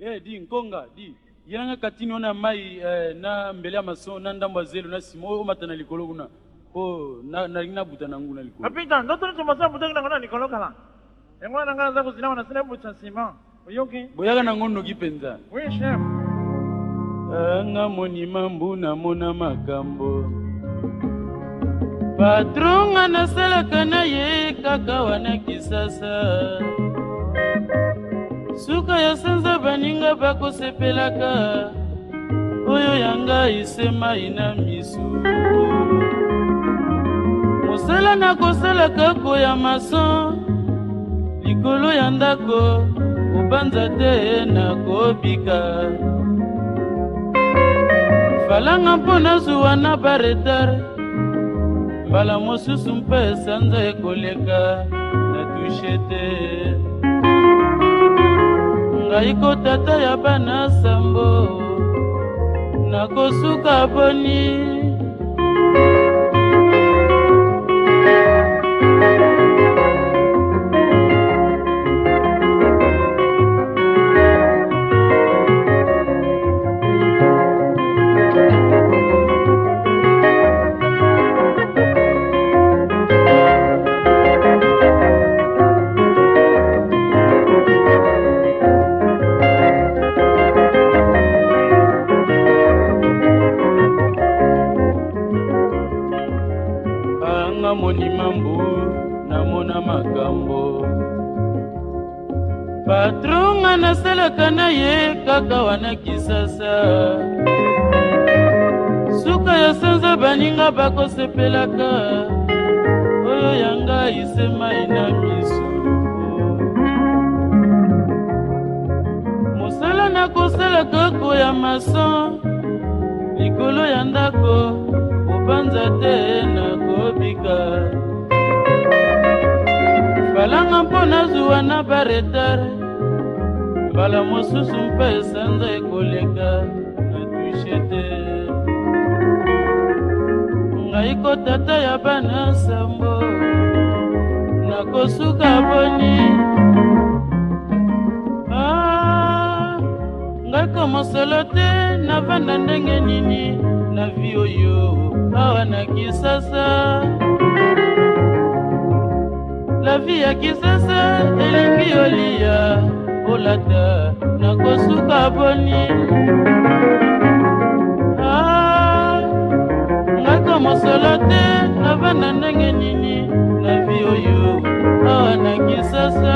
e di nkonga di yelanga katini wana ya mai eh, na mbele ya maso na ndambo ya zelo na nsima oyo omata na likolo kuna mpo nalingi nabuta na ngu na likolo kapita ndotoni tomasa butaki nango na likolo kala yango wana ngai naza kozina wana sina ebuta nsima oyoki boyaka nango noki mpenza oui chef anga monima mbu namona makambo patronga nasalaka na ye kaka wana kisasa suka ya sanza baninga bakosepelaka oyo yanga esemai na misu mosala nakosalaka koya mason likolo ya ndako kobanza te nakobika falanga mpo nazuwa na baretare mbala mosusu mpe esanza ekoleka na tushe te ngai kotata ya bana sambo nakosuka poni namona makambo patronga nasalaka na ye kaka wana kisasa suka ya sanza baninga bakosepelaka oyo yanga isemai na misu mosala nakosalaka koya mason likolo ya ndako kopanza te nakobika mpo nazwa na baretare mbala mosusu mpe esanza ekoleka na tushe te ngai kotata ya bana nsambo nakosuka boni ah, ngai komosolo te navanda ndenge nini na vi oyo awa na kisasa la vi ya kisasa elingi olia kolata na kosuka boni ah, ngaka mosolo te navanda ndenge nini na vi oyo awa na kisasa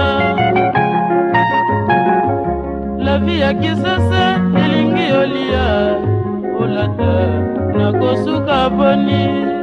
la vi ya kisasa elingi olia kolata na kosuka boni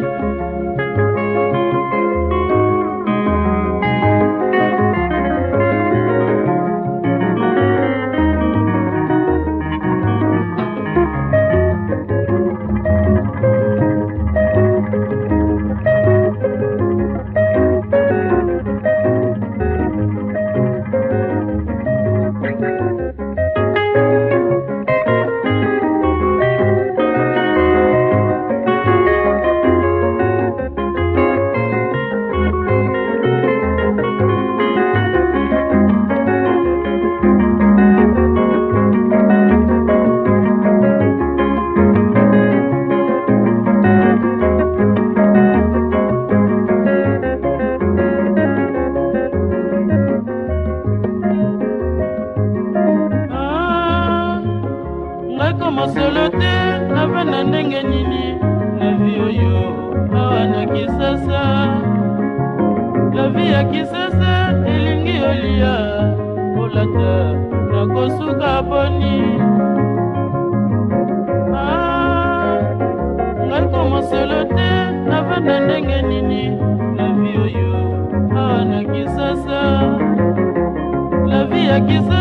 nde nape na ndenge nini lavi oyo awa na kisasa lavi ya kisasa elingi olia kolata na kosuka poni ah, ngai komosolo te nape na ndenge nini lavi oyo awa na kisasa lavi ya kisasa